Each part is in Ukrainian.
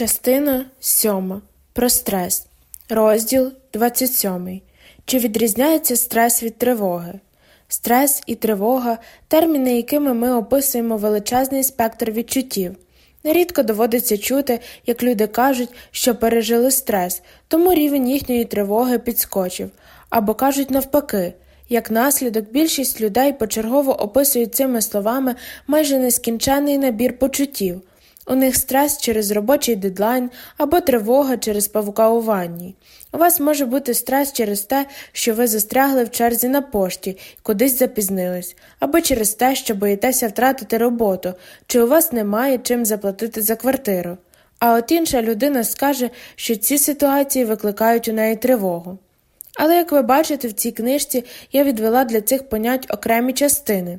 Частина 7. Про стрес. Розділ 27. Чи відрізняється стрес від тривоги? Стрес і тривога терміни, якими ми описуємо величезний спектр відчуттів. Нерідко доводиться чути, як люди кажуть, що пережили стрес, тому рівень їхньої тривоги підскочив, або кажуть навпаки. Як наслідок, більшість людей почергово описують цими словами майже нескінчений набір почуттів. У них стрес через робочий дедлайн або тривога через павука у ванні. У вас може бути стрес через те, що ви застрягли в черзі на пошті і кудись запізнились, або через те, що боїтеся втратити роботу, чи у вас немає чим заплатити за квартиру. А от інша людина скаже, що ці ситуації викликають у неї тривогу. Але, як ви бачите, в цій книжці я відвела для цих понять окремі частини.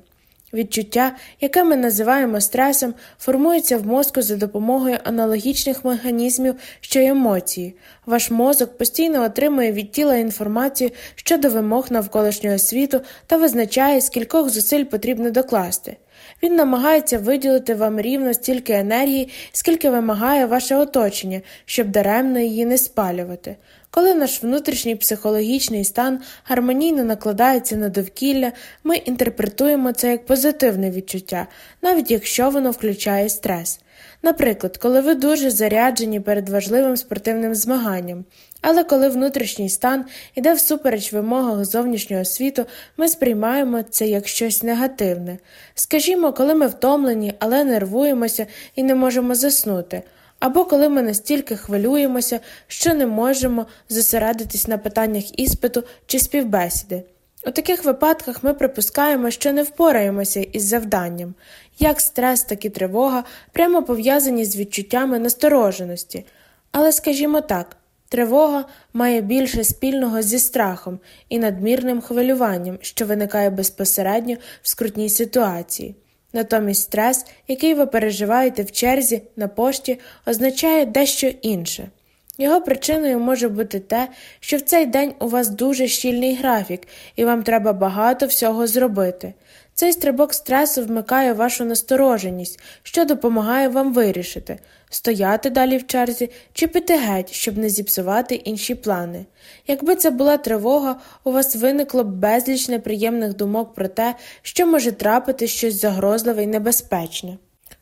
Відчуття, яке ми називаємо стресом, формується в мозку за допомогою аналогічних механізмів, що й емоції. Ваш мозок постійно отримує від тіла інформацію щодо вимог навколишнього світу та визначає, скількох зусиль потрібно докласти. Він намагається виділити вам рівно стільки енергії, скільки вимагає ваше оточення, щоб даремно її не спалювати. Коли наш внутрішній психологічний стан гармонійно накладається на довкілля, ми інтерпретуємо це як позитивне відчуття, навіть якщо воно включає стрес. Наприклад, коли ви дуже заряджені перед важливим спортивним змаганням, але коли внутрішній стан іде всупереч вимогах зовнішнього світу, ми сприймаємо це як щось негативне. Скажімо, коли ми втомлені, але нервуємося і не можемо заснути або коли ми настільки хвилюємося, що не можемо зосередитись на питаннях іспиту чи співбесіди. У таких випадках ми припускаємо, що не впораємося із завданням, як стрес, так і тривога прямо пов'язані з відчуттями настороженості. Але скажімо так, тривога має більше спільного зі страхом і надмірним хвилюванням, що виникає безпосередньо в скрутній ситуації. Натомість стрес, який ви переживаєте в черзі на пошті, означає дещо інше. Його причиною може бути те, що в цей день у вас дуже щільний графік, і вам треба багато всього зробити. Цей стрибок стресу вмикає вашу настороженість, що допомагає вам вирішити, стояти далі в черзі чи піти геть, щоб не зіпсувати інші плани. Якби це була тривога, у вас виникло б безліч неприємних думок про те, що може трапити щось загрозливе і небезпечне.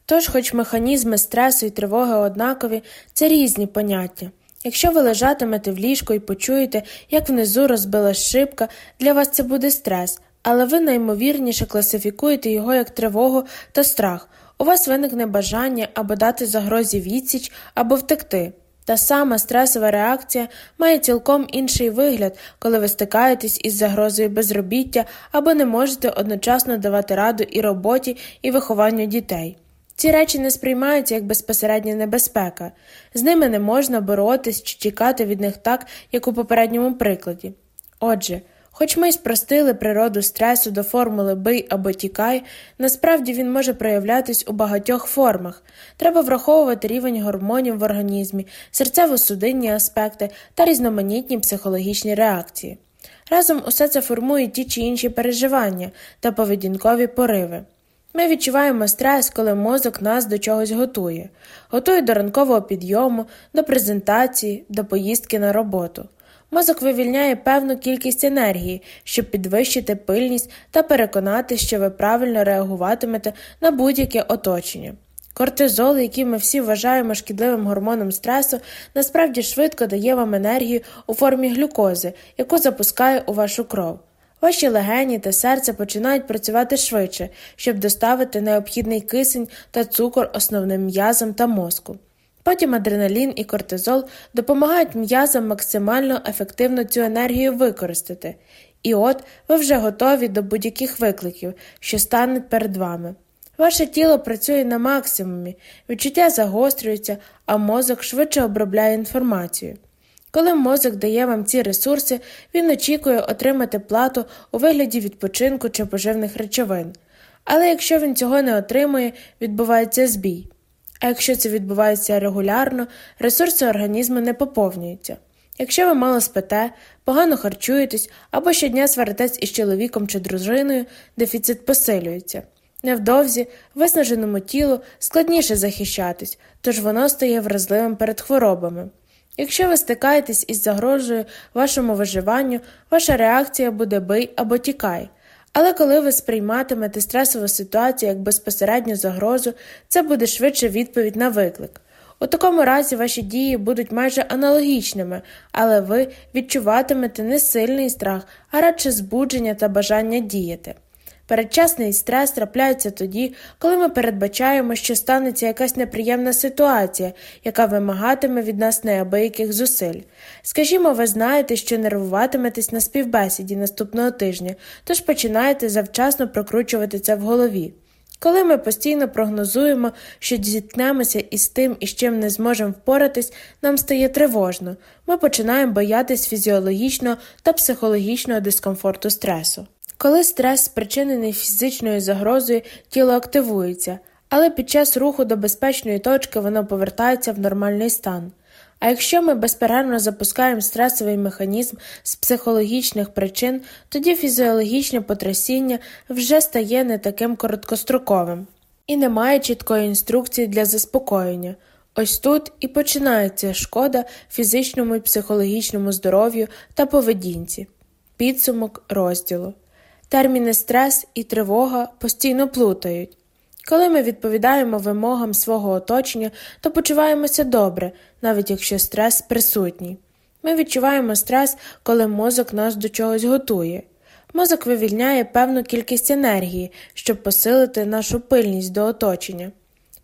Тож, хоч механізми стресу і тривоги однакові, це різні поняття. Якщо ви лежатимете в ліжку і почуєте, як внизу розбила шибка, для вас це буде стрес, але ви наймовірніше класифікуєте його як тривогу та страх. У вас виникне бажання або дати загрозі відсіч, або втекти. Та сама стресова реакція має цілком інший вигляд, коли ви стикаєтесь із загрозою безробіття або не можете одночасно давати раду і роботі, і вихованню дітей. Ці речі не сприймаються як безпосередня небезпека, з ними не можна боротись чи тікати від них так, як у попередньому прикладі. Отже, Хоч ми й спростили природу стресу до формули бий або тікай, насправді він може проявлятись у багатьох формах. Треба враховувати рівень гормонів в організмі, серцево-судинні аспекти та різноманітні психологічні реакції. Разом усе це формує ті чи інші переживання та поведінкові пориви. Ми відчуваємо стрес, коли мозок нас до чогось готує, готує до ранкового підйому, до презентації, до поїздки на роботу. Мозок вивільняє певну кількість енергії, щоб підвищити пильність та переконати, що ви правильно реагуватимете на будь-яке оточення. Кортизол, який ми всі вважаємо шкідливим гормоном стресу, насправді швидко дає вам енергію у формі глюкози, яку запускає у вашу кров. Ваші легені та серце починають працювати швидше, щоб доставити необхідний кисень та цукор основним м'язам та мозку. Потім адреналін і кортизол допомагають м'язам максимально ефективно цю енергію використати, і от ви вже готові до будь-яких викликів, що стануть перед вами. Ваше тіло працює на максимумі, відчуття загострюються, а мозок швидше обробляє інформацію. Коли мозок дає вам ці ресурси, він очікує отримати плату у вигляді відпочинку чи поживних речовин. Але якщо він цього не отримує, відбувається збій. А якщо це відбувається регулярно, ресурси організму не поповнюються. Якщо ви мало спите, погано харчуєтесь або щодня сваритесь із чоловіком чи дружиною, дефіцит посилюється. Невдовзі виснаженому тілу складніше захищатись, тож воно стає вразливим перед хворобами. Якщо ви стикаєтесь із загрожею вашому виживанню, ваша реакція буде бий або тікай. Але коли ви сприйматимете стресову ситуацію як безпосередню загрозу, це буде швидше відповідь на виклик. У такому разі ваші дії будуть майже аналогічними, але ви відчуватимете не сильний страх, а радше збудження та бажання діяти. Передчасний стрес трапляється тоді, коли ми передбачаємо, що станеться якась неприємна ситуація, яка вимагатиме від нас неабияких зусиль. Скажімо, ви знаєте, що нервуватиметесь на співбесіді наступного тижня, тож починаєте завчасно прокручувати це в голові. Коли ми постійно прогнозуємо, що зіткнемося із тим, із чим не зможемо впоратись, нам стає тривожно. Ми починаємо боятись фізіологічного та психологічного дискомфорту стресу. Коли стрес спричинений фізичною загрозою, тіло активується, але під час руху до безпечної точки воно повертається в нормальний стан. А якщо ми безперервно запускаємо стресовий механізм з психологічних причин, тоді фізіологічне потрясіння вже стає не таким короткостроковим і немає чіткої інструкції для заспокоєння. Ось тут і починається шкода фізичному і психологічному здоров'ю та поведінці. Підсумок розділу. Терміни стрес і тривога постійно плутають. Коли ми відповідаємо вимогам свого оточення, то почуваємося добре, навіть якщо стрес присутній. Ми відчуваємо стрес, коли мозок нас до чогось готує. Мозок вивільняє певну кількість енергії, щоб посилити нашу пильність до оточення.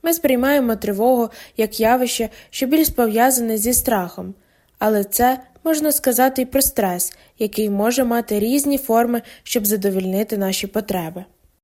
Ми сприймаємо тривогу як явище, що більш пов'язане зі страхом, але це можна сказати і про стрес, який може мати різні форми, щоб задовільнити наші потреби.